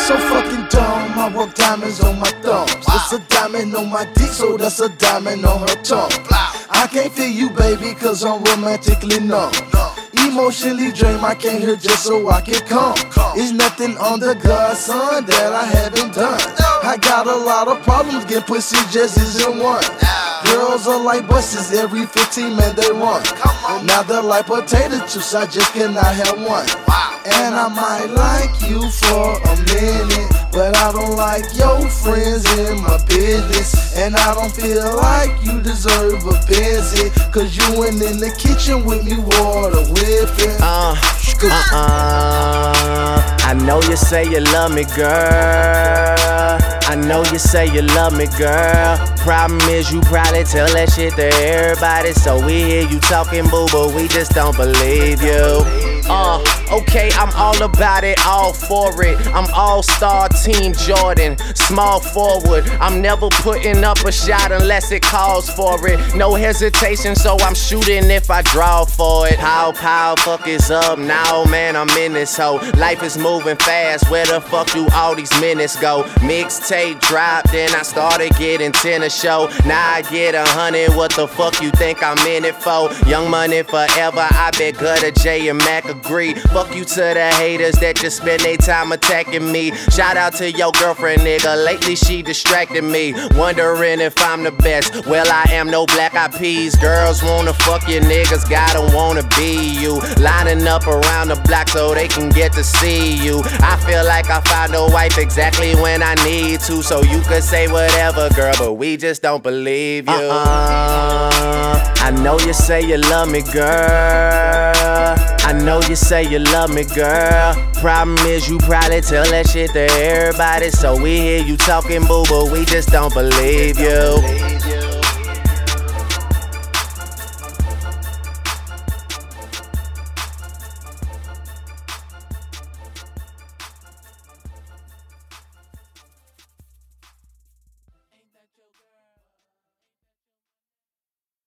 so fucking dumb. I work diamonds on my thumbs. It's a diamond on my dick, so that's a diamond on her tongue. I can't feel you, baby, cause I'm romantically numb. Emotionally drained, I came here just so I can come. It's nothing on the God, son, that I haven't done. I got a lot of problems, get pussy just isn't one. Girls are like buses, every 15 men they run. Now they're like potato chips, I just cannot have one. And I might like you for a minute, but I don't like your friends in my business. And I don't feel like you deserve a visit, cause you went in the kitchen with me, water whipping. Uh, uh, uh. I know you say you love me, girl. I know you say you love me, girl. Problem is, you probably tell that shit to everybody. So we hear you talking, boo, but we just don't believe you. Okay, I'm all about it, all for it. I'm all star team Jordan, small forward. I'm never putting up a shot unless it calls for it. No hesitation, so I'm shooting if I draw for it. How pow, fuck is up now, man? I'm in this hoe. Life is moving fast. Where the fuck do all these minutes go? Mixtape drop, then I started getting ten a show. Now I get a hundred. What the fuck you think I'm in it for? Young money forever. I bet Gudda J and Mac agree. Fuck you to the haters that just spend their time attacking me. Shout out to your girlfriend, nigga. Lately she distracted me. Wondering if I'm the best. Well, I am no black eyed peas. Girls wanna fuck you, niggas gotta wanna be you. Lining up around the block so they can get to see you. I feel like I found a wife exactly when I need to. So you could say whatever, girl, but we just don't believe you. Uh-uh. I know you say you love me, girl. Know you say you love me, girl. Problem is, you probably tell that shit to everybody. So we hear you talking, boo, but we just don't believe you.